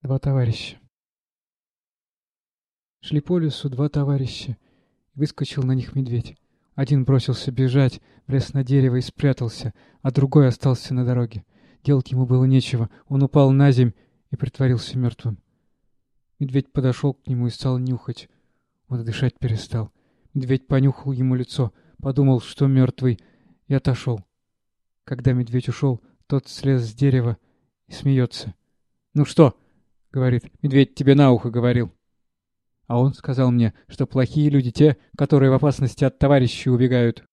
Два товарища. Шли по лесу два товарища. Выскочил на них медведь. Один бросился бежать, влез на дерево и спрятался, а другой остался на дороге. Делать ему было нечего. Он упал на земь и притворился мертвым. Медведь подошел к нему и стал нюхать. Он дышать перестал. Медведь понюхал ему лицо, подумал, что мертвый, и отошел. Когда медведь ушел, тот слез с дерева и смеется. «Ну что?» — говорит. «Медведь тебе на ухо говорил». А он сказал мне, что плохие люди те, которые в опасности от товарищей убегают.